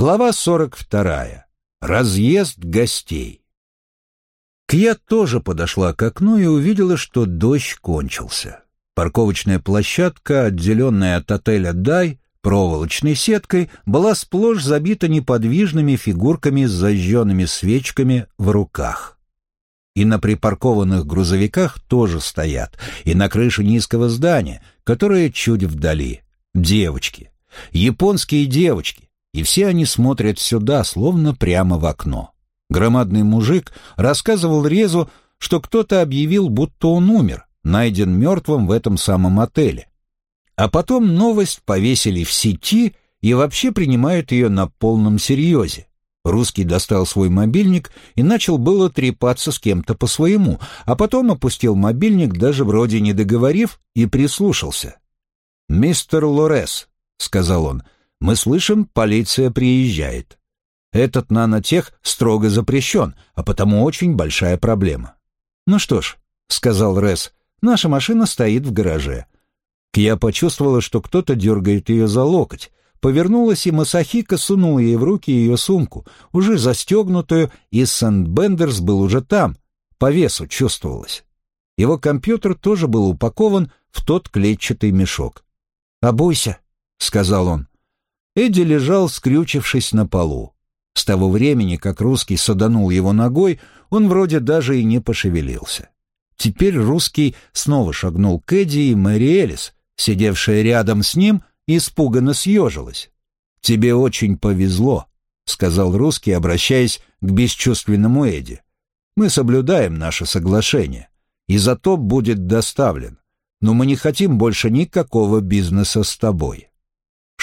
Глава 42. Разъезд гостей. Кья тоже подошла к окну и увидела, что дождь кончился. Парковочная площадка, отделенная от отеля «Дай», проволочной сеткой, была сплошь забита неподвижными фигурками с зажженными свечками в руках. И на припаркованных грузовиках тоже стоят, и на крыше низкого здания, которое чуть вдали. Девочки. Японские девочки и все они смотрят сюда, словно прямо в окно. Громадный мужик рассказывал Резу, что кто-то объявил, будто он умер, найден мертвым в этом самом отеле. А потом новость повесили в сети и вообще принимают ее на полном серьезе. Русский достал свой мобильник и начал было трепаться с кем-то по своему, а потом опустил мобильник, даже вроде не договорив, и прислушался. «Мистер Лорес», — сказал он, — мы слышим, полиция приезжает. Этот нанотех строго запрещен, а потому очень большая проблема. Ну что ж, сказал Рес, наша машина стоит в гараже. Кья почувствовала, что кто-то дергает ее за локоть. Повернулась, и Масахика сунула ей в руки ее сумку, уже застегнутую, и Сент-Бендерс был уже там, по весу чувствовалось. Его компьютер тоже был упакован в тот клетчатый мешок. «Обуйся», — сказал он. Эдди лежал, скрючившись на полу. С того времени, как русский саданул его ногой, он вроде даже и не пошевелился. Теперь русский снова шагнул к Эдди, и Мэри Элис, сидевшая рядом с ним, испуганно съежилась. «Тебе очень повезло», — сказал русский, обращаясь к бесчувственному Эдди. «Мы соблюдаем наше соглашение. и зато будет доставлен. Но мы не хотим больше никакого бизнеса с тобой».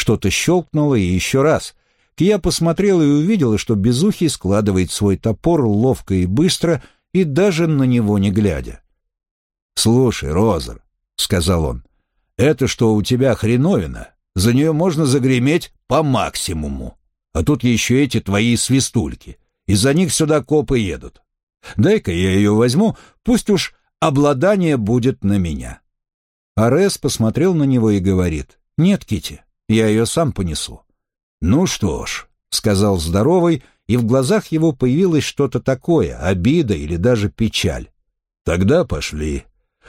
Что-то щелкнуло и еще раз. Кия посмотрела и увидела, что Безухий складывает свой топор ловко и быстро, и даже на него не глядя. «Слушай, Розер», — сказал он, — «это что у тебя хреновина, за нее можно загреметь по максимуму. А тут еще эти твои свистульки. Из-за них сюда копы едут. Дай-ка я ее возьму, пусть уж обладание будет на меня». Арес посмотрел на него и говорит, «Нет, Кити, я ее сам понесу». «Ну что ж», — сказал здоровый, и в глазах его появилось что-то такое, обида или даже печаль. «Тогда пошли».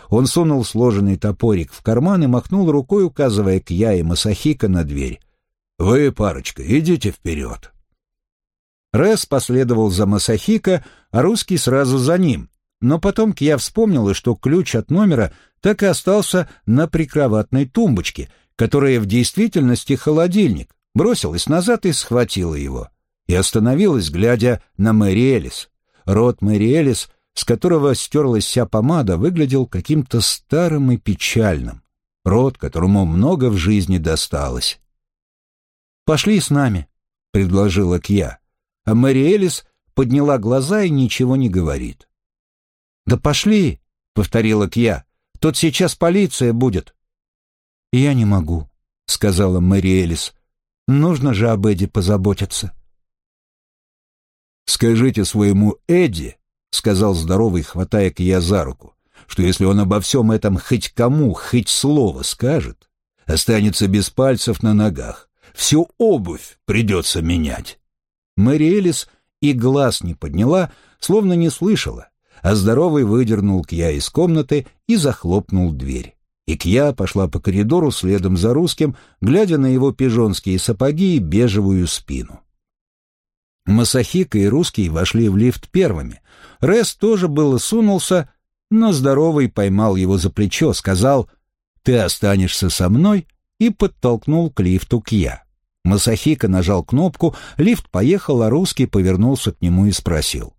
Он сунул сложенный топорик в карман и махнул рукой, указывая к я и Масахика на дверь. «Вы, парочка, идите вперед». Рэс последовал за Масахика, а русский сразу за ним. Но потом Кья вспомнила, что ключ от номера так и остался на прикроватной тумбочке, которая в действительности холодильник, бросилась назад и схватила его. И остановилась, глядя на Мэри Элис. Рот Мэри Элис, с которого стерлась вся помада, выглядел каким-то старым и печальным. Рот, которому много в жизни досталось. «Пошли с нами», — предложила Кья. А Мэри Элис подняла глаза и ничего не говорит. «Да пошли», — повторила Кья. «Тут сейчас полиция будет». «Я не могу», — сказала Мэри Элис. «Нужно же об Эдди позаботиться». «Скажите своему Эдди», — сказал здоровый, хватая Кья за руку, «что если он обо всем этом хоть кому, хоть слово скажет, останется без пальцев на ногах. Всю обувь придется менять». Мэри Элис и глаз не подняла, словно не слышала, а здоровый выдернул Кья из комнаты и захлопнул дверь. И Кья пошла по коридору следом за русским, глядя на его пижонские сапоги и бежевую спину. Масахика и русский вошли в лифт первыми. Рес тоже было сунулся, но здоровый поймал его за плечо, сказал «Ты останешься со мной» и подтолкнул к лифту Кья. Масахика нажал кнопку, лифт поехал, а русский повернулся к нему и спросил.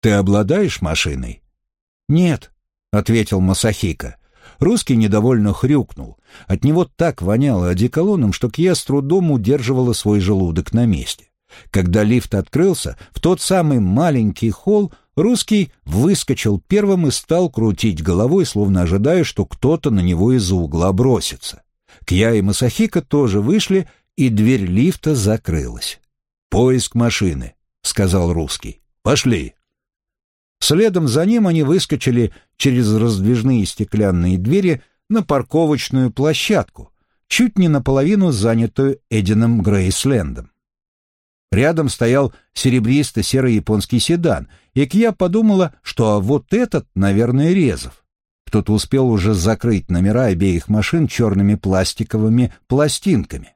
«Ты обладаешь машиной?» «Нет», — ответил Масахика. Русский недовольно хрюкнул. От него так воняло одеколоном, что Кья с трудом удерживала свой желудок на месте. Когда лифт открылся, в тот самый маленький холл русский выскочил первым и стал крутить головой, словно ожидая, что кто-то на него из-за угла бросится. Кья и Масахика тоже вышли, и дверь лифта закрылась. «Поиск машины», — сказал русский. «Пошли». Следом за ним они выскочили через раздвижные стеклянные двери на парковочную площадку, чуть не наполовину занятую Эдином Грейслендом. Рядом стоял серебристо-серый японский седан, и Кья подумала, что вот этот, наверное, Резов. Кто-то успел уже закрыть номера обеих машин черными пластиковыми пластинками.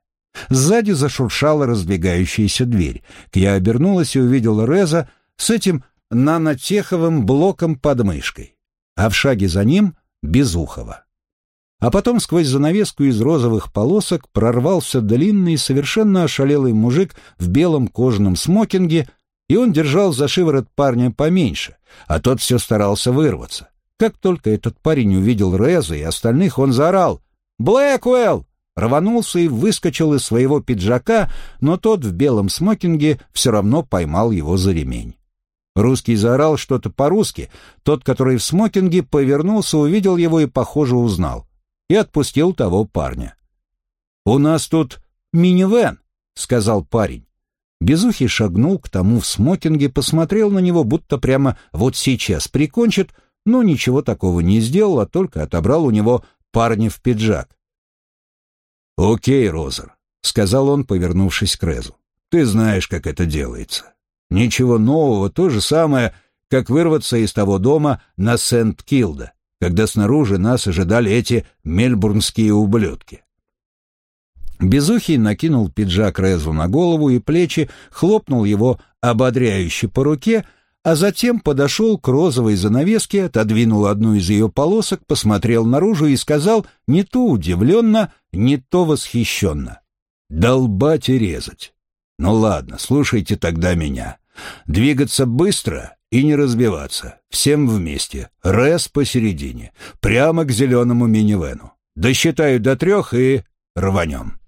Сзади зашуршала раздвигающаяся дверь. Кья обернулась и увидела Реза с этим нанотеховым блоком под мышкой, а в шаге за ним — Безухова. А потом сквозь занавеску из розовых полосок прорвался длинный, совершенно ошалелый мужик в белом кожаном смокинге, и он держал за шиворот парня поменьше, а тот все старался вырваться. Как только этот парень увидел Реза и остальных, он заорал «Блэквелл!» рванулся и выскочил из своего пиджака, но тот в белом смокинге все равно поймал его за ремень. Русский заорал что-то по-русски, тот, который в смокинге, повернулся, увидел его и, похоже, узнал и отпустил того парня. «У нас тут минивэн», — сказал парень. Безухий шагнул к тому в смокинге, посмотрел на него, будто прямо вот сейчас прикончит, но ничего такого не сделал, а только отобрал у него парня в пиджак. «Окей, Розер», — сказал он, повернувшись к Резу. «Ты знаешь, как это делается. Ничего нового, то же самое, как вырваться из того дома на Сент-Килда когда снаружи нас ожидали эти мельбурнские ублюдки. Безухий накинул пиджак Резу на голову и плечи, хлопнул его ободряюще по руке, а затем подошел к розовой занавеске, отодвинул одну из ее полосок, посмотрел наружу и сказал не то удивленно, не то восхищенно. «Долбать и резать. Ну ладно, слушайте тогда меня. Двигаться быстро и не разбиваться. Всем вместе. Рез посередине. Прямо к зеленому минивену. Досчитаю до трех и рванем.